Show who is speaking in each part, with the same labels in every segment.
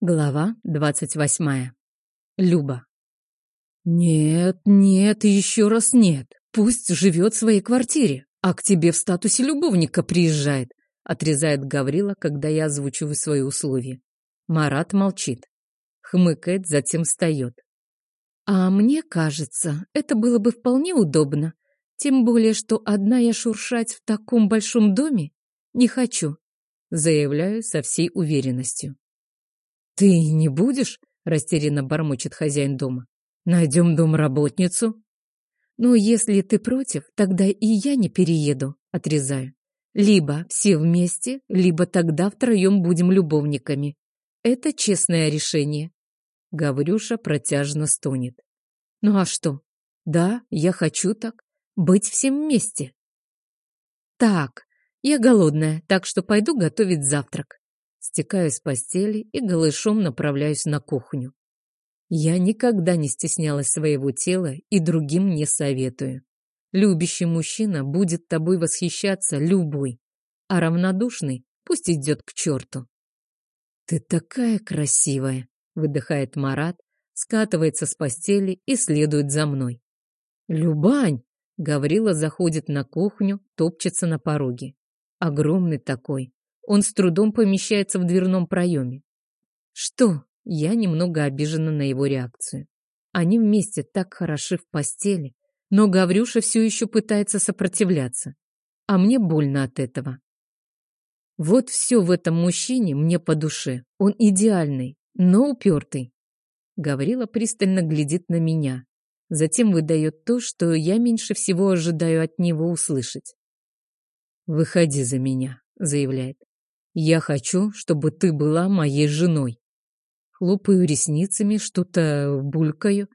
Speaker 1: Глава двадцать восьмая. Люба. Нет, нет и еще раз нет. Пусть живет в своей квартире, а к тебе в статусе любовника приезжает, отрезает Гаврила, когда я озвучиваю свои условия. Марат молчит, хмыкает, затем встает. А мне кажется, это было бы вполне удобно. Тем более, что одна я шуршать в таком большом доме не хочу, заявляю со всей уверенностью. «Ты не будешь?» — растерянно бормочет хозяин дома. «Найдем домработницу». «Ну, если ты против, тогда и я не перееду», — отрезаю. «Либо все вместе, либо тогда втроем будем любовниками. Это честное решение». Гаврюша протяжно стонет. «Ну а что? Да, я хочу так. Быть всем вместе». «Так, я голодная, так что пойду готовить завтрак стекаю с постели и голышом направляюсь на кухню. Я никогда не стеснялась своего тела и другим не советую. Любящий мужчина будет тобой восхищаться любой, а равнодушный пусть идет к черту. «Ты такая красивая!» — выдыхает Марат, скатывается с постели и следует за мной. «Любань!» — Гаврила заходит на кухню, топчется на пороге. Огромный такой, он с трудом помещается в дверном проеме. Что? Я немного обижена на его реакцию. Они вместе так хороши в постели, но Гаврюша все еще пытается сопротивляться. А мне больно от этого. Вот все в этом мужчине мне по душе. Он идеальный, но упертый. Гаврила пристально глядит на меня. Затем выдает то, что я меньше всего ожидаю от него услышать. «Выходи за меня», — заявляет. Я хочу, чтобы ты была моей женой. Хлопаю ресницами, что-то булькаю.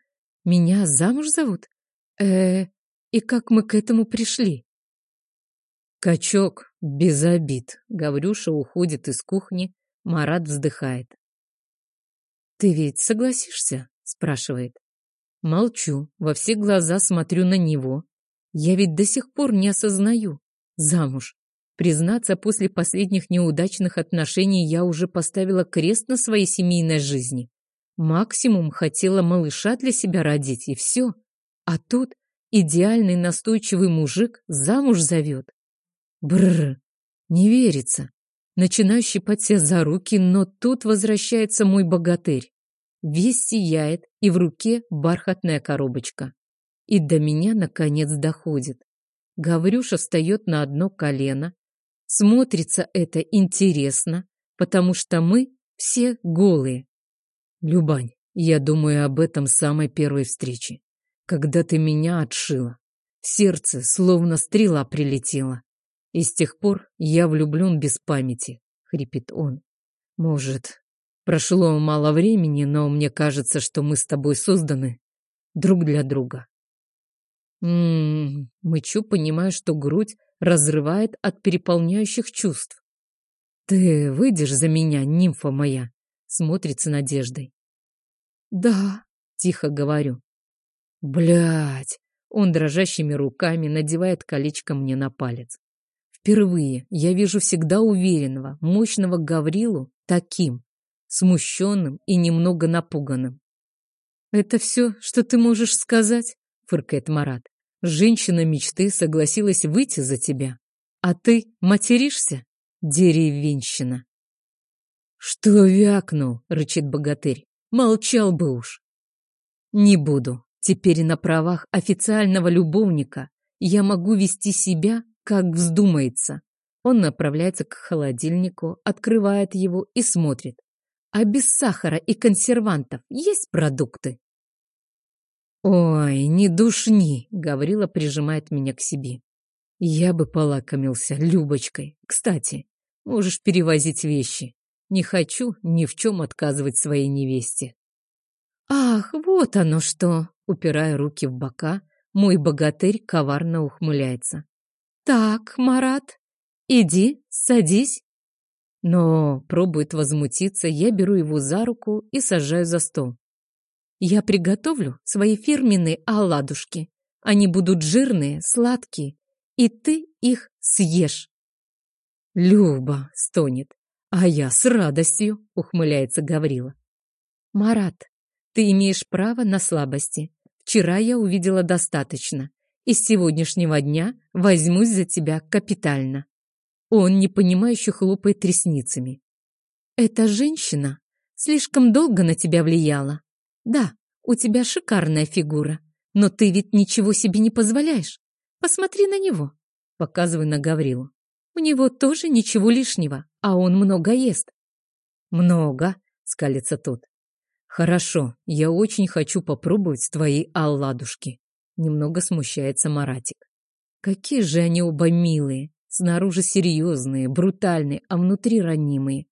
Speaker 1: Меня замуж зовут? э и как мы к этому пришли? Качок, без обид. Гаврюша уходит из кухни, Марат вздыхает. Ты ведь согласишься? Спрашивает. Молчу, во все глаза смотрю на него. Я ведь до сих пор не осознаю. Замуж. Признаться, после последних неудачных отношений я уже поставила крест на своей семейной жизни. Максимум хотела малыша для себя родить, и все. А тут идеальный настойчивый мужик замуж зовет. Бррр, не верится. Начинаю щипать себя за руки, но тут возвращается мой богатырь. Весь сияет, и в руке бархатная коробочка. И до меня, наконец, доходит. Гаврюша встает на одно колено, Смотрится это интересно, потому что мы все голые. Любань, я думаю об этом самой первой встречи, когда ты меня отшила. Сердце словно стрела прилетела. И с тех пор я влюблен без памяти, хрипит он. Может, прошло мало времени, но мне кажется, что мы с тобой созданы друг для друга. М-м, мычу, понимая, что грудь разрывает от переполняющих чувств. «Ты выйдешь за меня, нимфа моя?» Смотрит с надеждой. «Да», — тихо говорю. Блять! Он дрожащими руками надевает колечко мне на палец. Впервые я вижу всегда уверенного, мощного Гаврилу таким, смущенным и немного напуганным. «Это все, что ты можешь сказать?» — фыркает Марат. Женщина мечты согласилась выйти за тебя, а ты материшься, деревенщина. Что вякнул, рычит богатырь. Молчал бы уж. Не буду. Теперь на правах официального любовника я могу вести себя, как вздумается. Он направляется к холодильнику, открывает его и смотрит. А без сахара и консервантов есть продукты? «Ой, не душни!» — Гаврила прижимает меня к себе. «Я бы полакомился Любочкой. Кстати, можешь перевозить вещи. Не хочу ни в чем отказывать своей невесте». «Ах, вот оно что!» — упирая руки в бока, мой богатырь коварно ухмыляется. «Так, Марат, иди, садись». Но пробует возмутиться, я беру его за руку и сажаю за стол. Я приготовлю свои фирменные оладушки. Они будут жирные, сладкие, и ты их съешь. Люба стонет. А я с радостью, ухмыляется Гаврила. Марат, ты имеешь право на слабости. Вчера я увидела достаточно. И с сегодняшнего дня возьмусь за тебя капитально. Он непонимающе хлопает ресницами. Эта женщина слишком долго на тебя влияла. Да, у тебя шикарная фигура, но ты ведь ничего себе не позволяешь. Посмотри на него, показывай на Гаврилу. У него тоже ничего лишнего, а он много ест. Много, скалится тот. Хорошо, я очень хочу попробовать твои оладушки. Немного смущается Маратик. Какие же они оба милые, снаружи серьезные, брутальные, а внутри ранимые.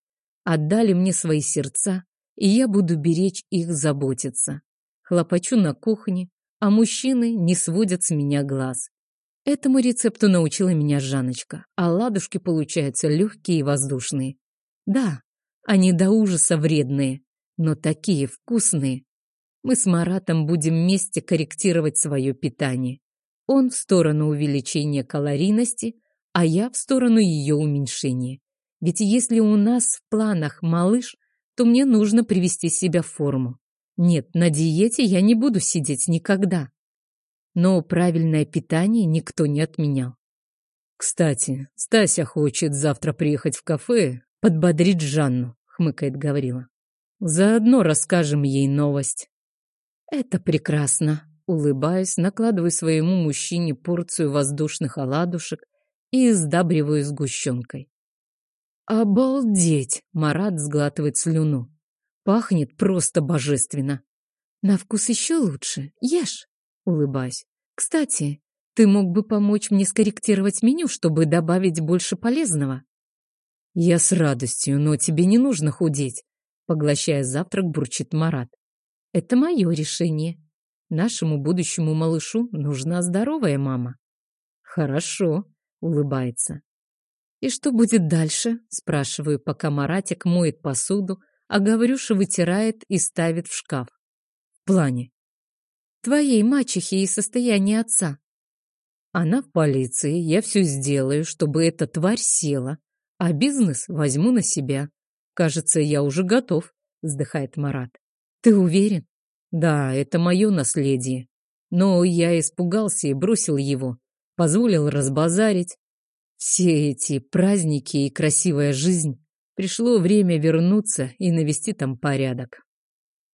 Speaker 1: Отдали мне свои сердца, и я буду беречь их, заботиться. Хлопочу на кухне, а мужчины не сводят с меня глаз. Этому рецепту научила меня Жаночка, а ладушки получаются легкие и воздушные. Да, они до ужаса вредные, но такие вкусные. Мы с Маратом будем вместе корректировать свое питание. Он в сторону увеличения калорийности, а я в сторону ее уменьшения. Ведь если у нас в планах малыш, то мне нужно привести себя в форму. Нет, на диете я не буду сидеть никогда но правильное питание никто не отменял. «Кстати, Стася хочет завтра приехать в кафе, подбодрить Жанну», — хмыкает Гаврила. «Заодно расскажем ей новость». «Это прекрасно», — улыбаясь, накладываю своему мужчине порцию воздушных оладушек и сдабриваю сгущенкой. «Обалдеть!» — Марат сглатывает слюну. «Пахнет просто божественно!» «На вкус еще лучше. Ешь!» улыбаясь. «Кстати, ты мог бы помочь мне скорректировать меню, чтобы добавить больше полезного?» «Я с радостью, но тебе не нужно худеть», — поглощая завтрак, бурчит Марат. «Это мое решение. Нашему будущему малышу нужна здоровая мама». «Хорошо», — улыбается. «И что будет дальше?» — спрашиваю, пока Маратик моет посуду, а Гаврюша вытирает и ставит в шкаф. «В плане?» твоей мачехи и состояние отца. Она в полиции, я все сделаю, чтобы эта тварь села, а бизнес возьму на себя. Кажется, я уже готов, вздыхает Марат. Ты уверен? Да, это мое наследие. Но я испугался и бросил его, позволил разбазарить. Все эти праздники и красивая жизнь. Пришло время вернуться и навести там порядок.